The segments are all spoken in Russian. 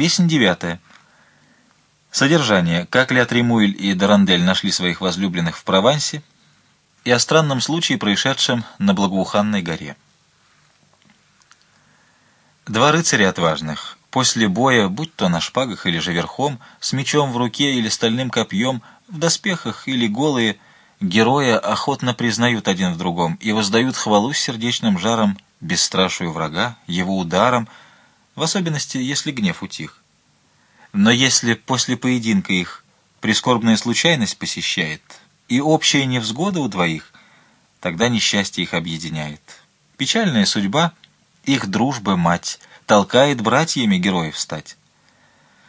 Песнь девятая. Содержание. Как Ля и Дарандель нашли своих возлюбленных в Провансе и о странном случае, происшедшем на Благоуханной горе. Два рыцаря отважных, после боя, будь то на шпагах или же верхом, с мечом в руке или стальным копьем, в доспехах или голые, героя охотно признают один в другом и воздают хвалу с сердечным жаром бесстрашию врага, его ударом, в особенности, если гнев утих. Но если после поединка их прискорбная случайность посещает и общая невзгода у двоих, тогда несчастье их объединяет. Печальная судьба, их дружба мать, толкает братьями героев стать.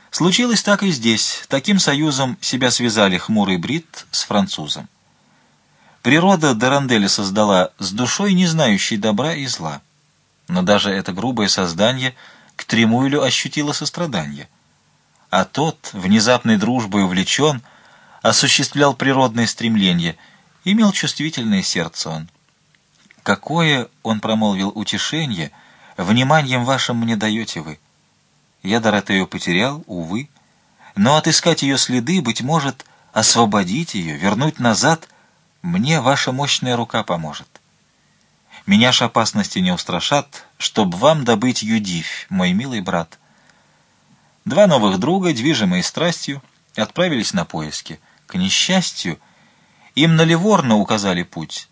Случилось так и здесь. Таким союзом себя связали хмурый брит с французом. Природа Даранделя создала с душой, не знающей добра и зла. Но даже это грубое создание к Тремуилю ощутило сострадание. А тот, внезапной дружбой увлечен, осуществлял природное стремление, имел чувствительное сердце он. «Какое, — он промолвил, — утешение, вниманием вашим мне даете вы. Я Доротею потерял, увы, но отыскать ее следы, быть может, освободить ее, вернуть назад — мне ваша мощная рука поможет. Меня ж опасности не устрашат, чтоб вам добыть Юдивь, мой милый брат. Два новых друга, движимые страстью, отправились на поиски. К несчастью, им на Ливорно указали путь,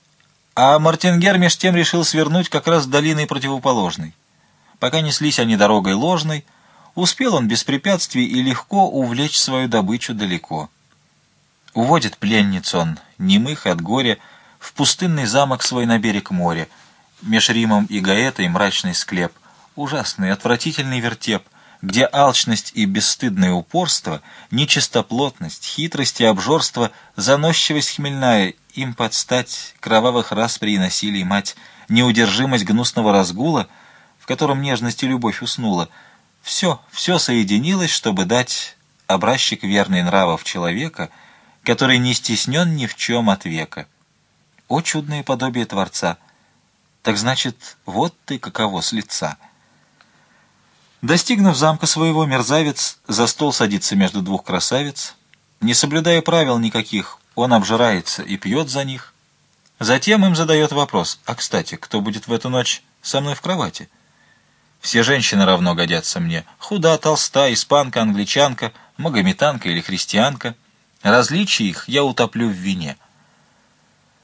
а Мартингер меж тем решил свернуть как раз долиной противоположной. Пока неслись они дорогой ложной, успел он без препятствий и легко увлечь свою добычу далеко. Уводит пленницу он, немых от горя, в пустынный замок свой на берег моря, меж Римом и Гаэтой мрачный склеп, ужасный, отвратительный вертеп, где алчность и бесстыдное упорство, нечистоплотность, хитрость и обжорство, заносчивость хмельная, им подстать, кровавых распри и насилий мать, неудержимость гнусного разгула, в котором нежность и любовь уснула, все, все соединилось, чтобы дать образчик верный нравов человека — который не стеснен ни в чем от века. О, чудное подобие Творца! Так значит, вот ты каково с лица. Достигнув замка своего, мерзавец за стол садится между двух красавиц. Не соблюдая правил никаких, он обжирается и пьет за них. Затем им задает вопрос, а, кстати, кто будет в эту ночь со мной в кровати? Все женщины равно годятся мне. Худа, толста, испанка, англичанка, магометанка или христианка — Различия их я утоплю в вине.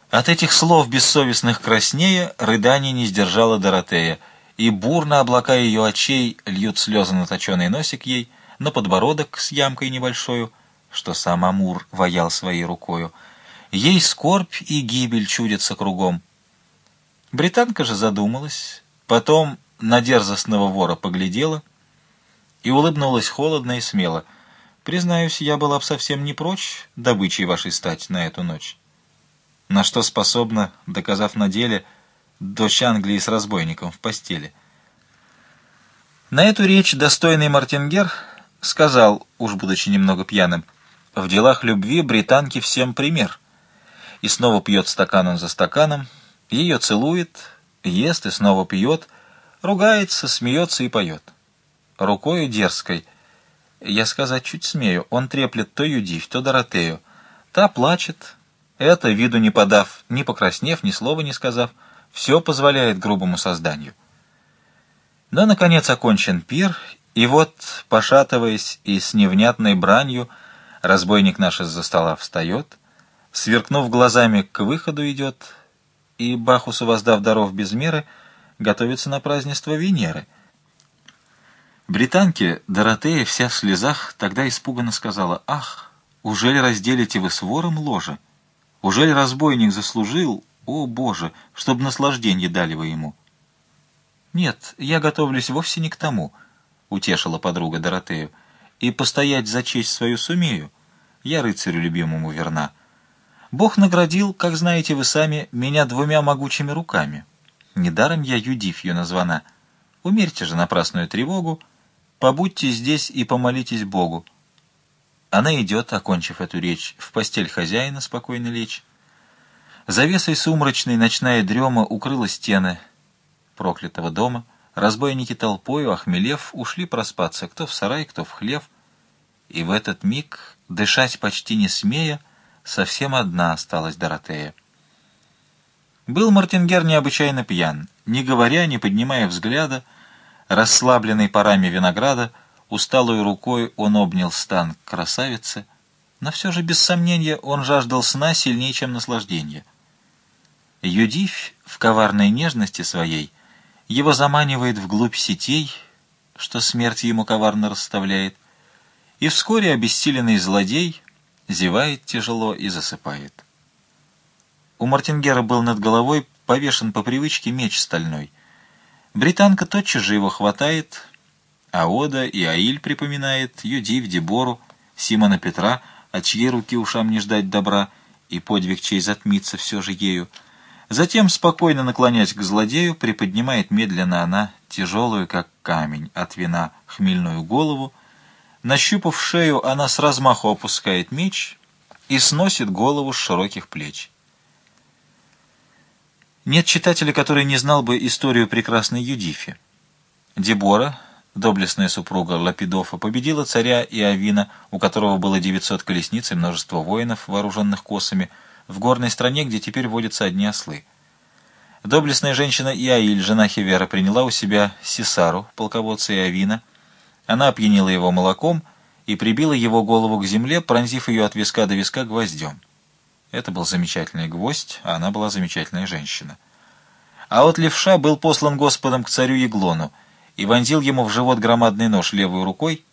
От этих слов бессовестных краснея рыдание не сдержала Доротея, и бурно облака ее очей льют слезы на точеный носик ей, на подбородок с ямкой небольшою, что сам Амур ваял своей рукою. Ей скорбь и гибель чудятся кругом. Британка же задумалась, потом на дерзостного вора поглядела и улыбнулась холодно и смело — Признаюсь, я была бы совсем не прочь добычей вашей стать на эту ночь. На что способна, доказав на деле, дочь Англии с разбойником в постели. На эту речь достойный Мартингер сказал, уж будучи немного пьяным, «В делах любви британки всем пример». И снова пьет стаканом за стаканом, ее целует, ест и снова пьет, ругается, смеется и поет. Рукою дерзкой — я сказать чуть смею, он треплет то Юдивь, то Доротею. Та плачет, это, виду не подав, ни покраснев, ни слова не сказав, все позволяет грубому созданию. Но, наконец, окончен пир, и вот, пошатываясь и с невнятной бранью, разбойник наш из-за стола встает, сверкнув глазами, к выходу идет, и, Бахусу воздав даров без меры, готовится на празднество Венеры — Британке Доротея вся в слезах тогда испуганно сказала, «Ах, ужели разделите вы с вором ложе? Ужели разбойник заслужил, о Боже, чтобы наслаждение дали вы ему?» «Нет, я готовлюсь вовсе не к тому», — утешила подруга Доротею, «и постоять за честь свою сумею. Я рыцарю любимому верна. Бог наградил, как знаете вы сами, меня двумя могучими руками. Недаром я Юдифью названа. Умерьте же напрасную тревогу, — Побудьте здесь и помолитесь Богу. Она идет, окончив эту речь, в постель хозяина спокойно лечь. Завесой сумрачной ночная дрема укрыла стены проклятого дома, Разбойники толпою, охмелев, ушли проспаться, кто в сарай, кто в хлев. И в этот миг, дышать почти не смея, совсем одна осталась Доротея. Был Мартингер необычайно пьян, не говоря, не поднимая взгляда, расслабленный парами винограда, усталой рукой он обнял стан красавицы, но все же, без сомнения, он жаждал сна сильнее, чем наслаждения. Юдивь в коварной нежности своей его заманивает вглубь сетей, что смерть ему коварно расставляет, и вскоре обессиленный злодей зевает тяжело и засыпает. У Мартингера был над головой повешен по привычке меч стальной. Британка тотчас же его хватает, а Ода и Аиль припоминает Юдив, Дебору, Симона Петра, от чьей руки ушам не ждать добра, и подвиг чей затмится все же ею — Затем, спокойно наклоняясь к злодею, приподнимает медленно она тяжелую, как камень, от вина хмельную голову. Нащупав шею, она с размаху опускает меч и сносит голову с широких плеч. Нет читателя, который не знал бы историю прекрасной Юдифи. Дебора, доблестная супруга Лапидофа, победила царя Иовина, у которого было 900 колесниц и множество воинов, вооруженных косами, в горной стране, где теперь водятся одни ослы. Доблестная женщина Иаиль, жена Хевера, приняла у себя Сесару, полководца Иовина. Она опьянила его молоком и прибила его голову к земле, пронзив ее от виска до виска гвоздем. Это был замечательный гвоздь, а она была замечательная женщина. А вот левша был послан Господом к царю Еглону и вонзил ему в живот громадный нож левой рукой,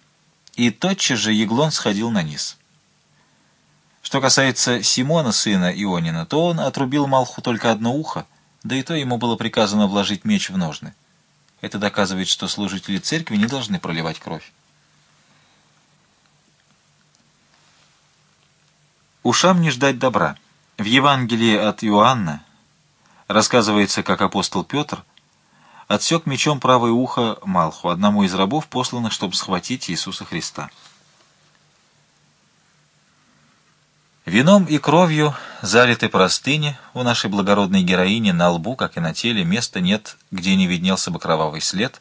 и тотчас же Еглон сходил на низ. Что касается Симона, сына Ионина, то он отрубил Малху только одно ухо, да и то ему было приказано вложить меч в ножны. Это доказывает, что служители церкви не должны проливать кровь. Ушам не ждать добра. В Евангелии от Иоанна рассказывается, как апостол Петр отсек мечом правое ухо Малху, одному из рабов, посланных, чтобы схватить Иисуса Христа. Вином и кровью залиты простыни, у нашей благородной героини на лбу, как и на теле, места нет, где не виднелся бы кровавый след.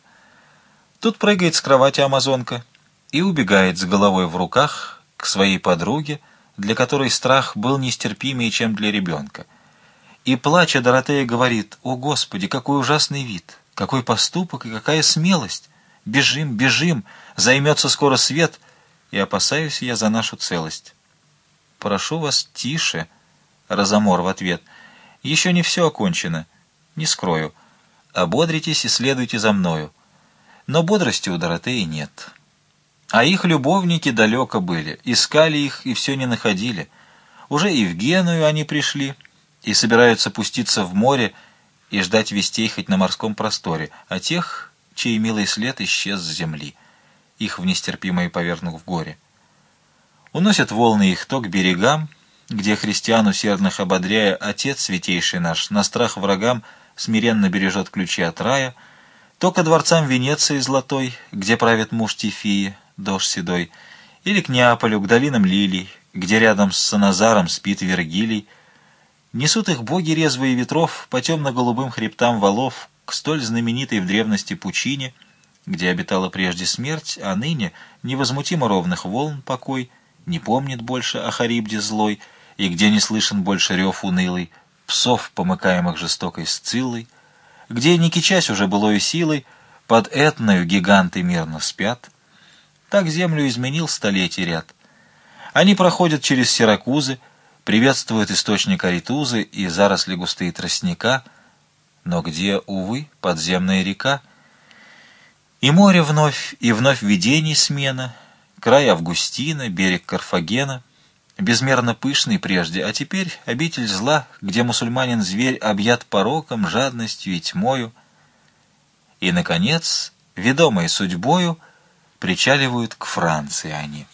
Тут прыгает с кровати амазонка и убегает с головой в руках к своей подруге, для которой страх был нестерпимее, чем для ребенка. И, плача, Доротея говорит, «О, Господи, какой ужасный вид! Какой поступок и какая смелость! Бежим, бежим! Займется скоро свет, и опасаюсь я за нашу целость». «Прошу вас, тише!» — Разомор в ответ. «Еще не все окончено. Не скрою. Ободритесь и следуйте за мною». Но бодрости у Доротеи нет. А их любовники далеко были, искали их и все не находили. Уже и в Геную они пришли, и собираются пуститься в море и ждать вестей хоть на морском просторе, а тех, чей милый след исчез с земли, их в нестерпимое повернув в горе. Уносят волны их то к берегам, где христиан усердных ободряя, Отец Святейший наш на страх врагам смиренно бережет ключи от рая, то ко дворцам Венеции золотой, где правит муж Тифии, дождь седой, или к Неаполю, к долинам лилий, где рядом с Саназаром спит Вергилий, несут их боги резвые ветров по темно-голубым хребтам валов к столь знаменитой в древности пучине, где обитала прежде смерть, а ныне невозмутимо ровных волн покой — не помнит больше о Харибде злой, и где не слышен больше рев унылый, псов, помыкаемых жестокой сциллой, где, не кичась уже былою силой, под этною гиганты мирно спят. Так землю изменил столетий ряд. Они проходят через Сиракузы, приветствуют источник Аритузы и заросли густые тростника, но где, увы, подземная река? И море вновь, и вновь видений смена — край Августина, берег Карфагена, безмерно пышный прежде, а теперь обитель зла, где мусульманин-зверь объят пороком, жадностью и тьмою. И, наконец, ведомые судьбою, причаливают к Франции они.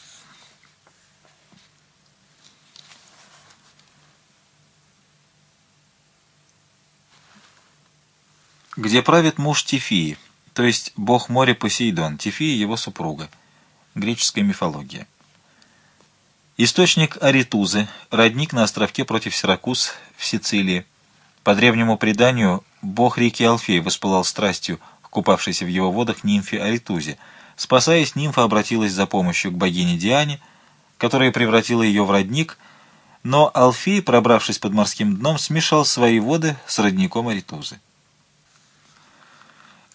Где правит муж Тифии, то есть бог моря Посейдон, Тифия его супруга греческая мифология. Источник Аритузы, родник на островке против Сиракуз в Сицилии. По древнему преданию, бог реки Алфей воспылал страстью купавшейся в его водах нимфе Аритузе. Спасаясь, нимфа обратилась за помощью к богине Диане, которая превратила ее в родник, но Алфей, пробравшись под морским дном, смешал свои воды с родником Аритузы.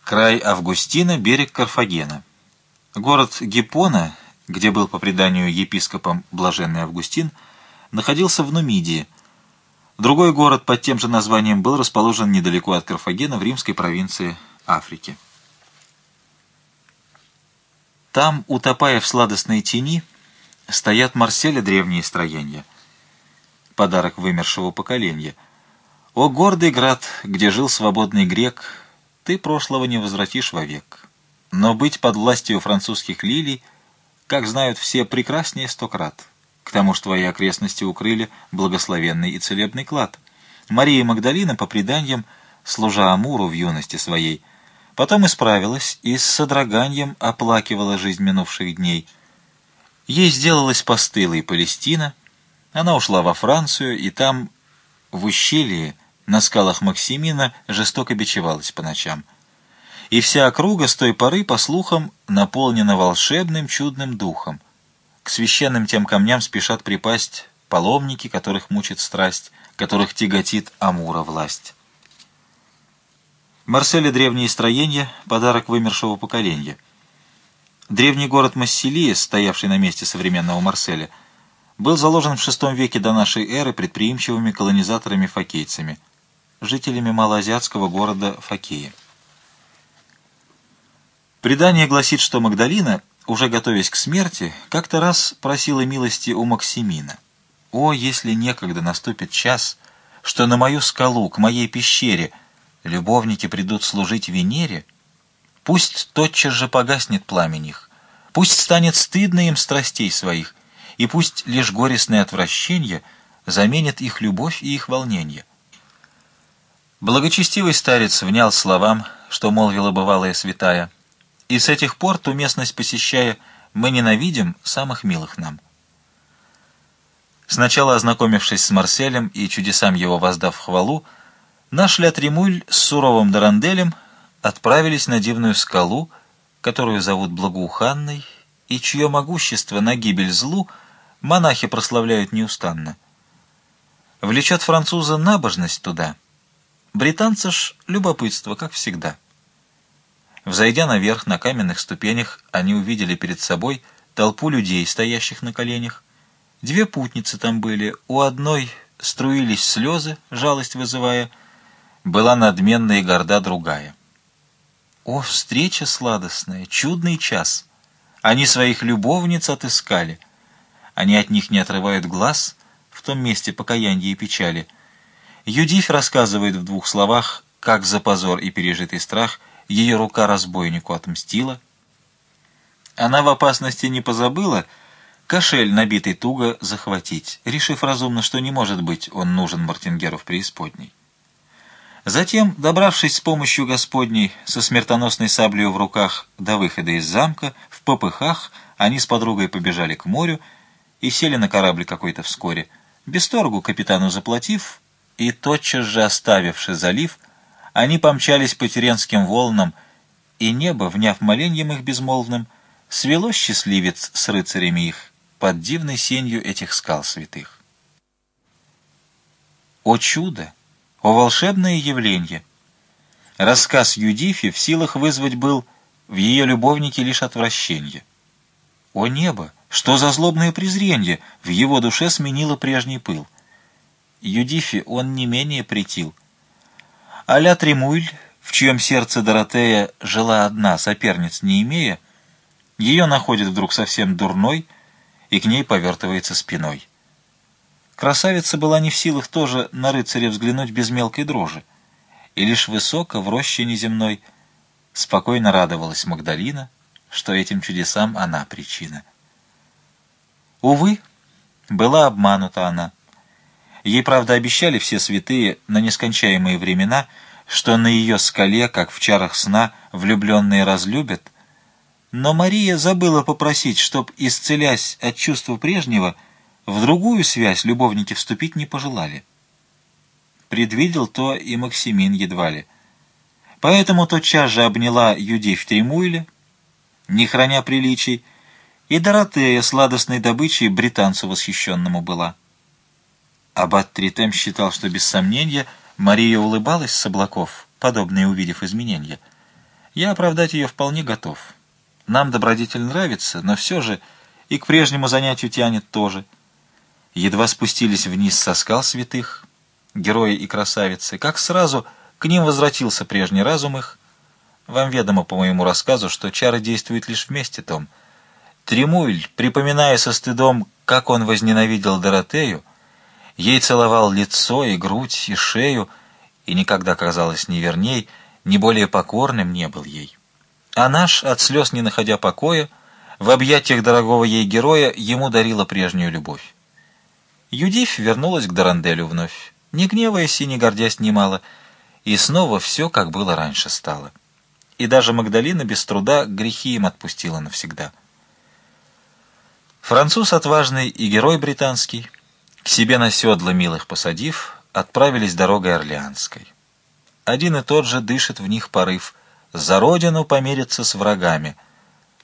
Край Августина, берег Карфагена. Город Гиппона, где был по преданию епископом Блаженный Августин, находился в Нумидии. Другой город под тем же названием был расположен недалеко от Карфагена в римской провинции Африки. Там, утопая в сладостной тени, стоят Марселя древние строения, подарок вымершего поколения. О, гордый град, где жил свободный грек, ты прошлого не возвратишь вовек. Но быть под властью французских лилий, как знают все, прекраснее сто крат. К тому же твои окрестности укрыли благословенный и целебный клад. Мария Магдалина, по преданиям, служа Амуру в юности своей, потом исправилась и с содроганием оплакивала жизнь минувших дней. Ей сделалась постылой Палестина, она ушла во Францию, и там, в ущелье, на скалах Максимина, жестоко бичевалась по ночам. И вся округа с той поры, по слухам, наполнена волшебным чудным духом. К священным тем камням спешат припасть паломники, которых мучит страсть, которых тяготит Амура власть. Марселе древние строения, подарок вымершего поколения. Древний город Массилия, стоявший на месте современного Марселя, был заложен в VI веке до нашей эры предприимчивыми колонизаторами-фокейцами, жителями малоазиатского города Фокея. Предание гласит, что Магдалина, уже готовясь к смерти, как-то раз просила милости у Максимина. «О, если некогда наступит час, что на мою скалу, к моей пещере — любовники придут служить Венере, пусть тотчас же погаснет пламень их, пусть станет стыдно им страстей своих, и пусть лишь горестное отвращение заменит их любовь и их волнение. Благочестивый старец внял словам, что молвила бывалая святая, и с этих пор, ту местность посещая, мы ненавидим самых милых нам. Сначала ознакомившись с Марселем и чудесам его воздав хвалу, Наш Ля-Тремуль с суровым Даранделем отправились на дивную скалу, которую зовут Благоуханной, и чье могущество на гибель злу монахи прославляют неустанно. Влечет француза набожность туда. Британца ж любопытство, как всегда. Взойдя наверх на каменных ступенях, они увидели перед собой толпу людей, стоящих на коленях. Две путницы там были, у одной струились слезы, жалость вызывая, была надменна и горда другая. О, встреча сладостная, чудный час! Они своих любовниц отыскали. Они от них не отрывают глаз в том месте покаяния и печали. Юдифь рассказывает в двух словах, как за позор и пережитый страх ее рука разбойнику отмстила. Она в опасности не позабыла кошель, набитый туго, захватить, решив разумно, что не может быть он нужен Мартингеру в преисподней. Затем, добравшись с помощью Господней со смертоносной саблей в руках до выхода из замка, в попыхах они с подругой побежали к морю и сели на корабль какой-то вскоре. Без торгу капитану заплатив и тотчас же оставивши залив, они помчались по теренским волнам, и небо, вняв моленьем их безмолвным, свело счастливец с рыцарями их под дивной сенью этих скал святых. О чудо! о волшебное явление. Рассказ Юдифи в силах вызвать был в ее любовнике лишь отвращение. О небо! Что за злобное презрение в его душе сменило прежний пыл? Юдифи он не менее притил. Аля Тремуйль, в чьем сердце Доротея жила одна, соперниц не имея, ее находит вдруг совсем дурной и к ней повертывается спиной. Красавица была не в силах тоже на рыцаря взглянуть без мелкой дрожи, и лишь высоко, в роще неземной, спокойно радовалась Магдалина, что этим чудесам она причина. Увы, была обманута она. Ей, правда, обещали все святые на нескончаемые времена, что на ее скале, как в чарах сна, влюбленные разлюбят, но Мария забыла попросить, чтоб, исцелясь от чувства прежнего, в другую связь любовники вступить не пожелали. Предвидел то и Максимин едва ли. Поэтому тотчас же обняла Юдей в Тремуйле, не храня приличий, и Доротея сладостной добычей британцу восхищенному была. Аббат Тритем считал, что без сомнения Мария улыбалась с облаков, подобные увидев изменения. Я оправдать ее вполне готов. Нам добродетель нравится, но все же и к прежнему занятию тянет тоже. Едва спустились вниз со скал святых, герои и красавицы, как сразу к ним возвратился прежний разум их. Вам ведомо по моему рассказу, что чары действуют лишь вместе том. Тремуэль, припоминая со стыдом, как он возненавидел Доротею, ей целовал лицо и грудь и шею, и никогда, казалось, ни верней, ни более покорным не был ей. А наш, от слез не находя покоя, в объятиях дорогого ей героя ему дарила прежнюю любовь. Юдифь вернулась к Даранделю вновь, не гневаясь и не гордясь немало, и снова все, как было раньше, стало. И даже Магдалина без труда грехи им отпустила навсегда. Француз отважный и герой британский, к себе на седло милых посадив, отправились дорогой Орлеанской. Один и тот же дышит в них порыв, за родину помериться с врагами.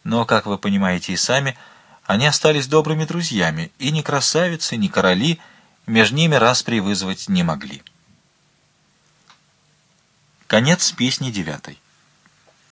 Но, как вы понимаете и сами, они остались добрыми друзьями, и ни красавицы, ни короли между ними распри вызвать не могли. Конец песни девятой.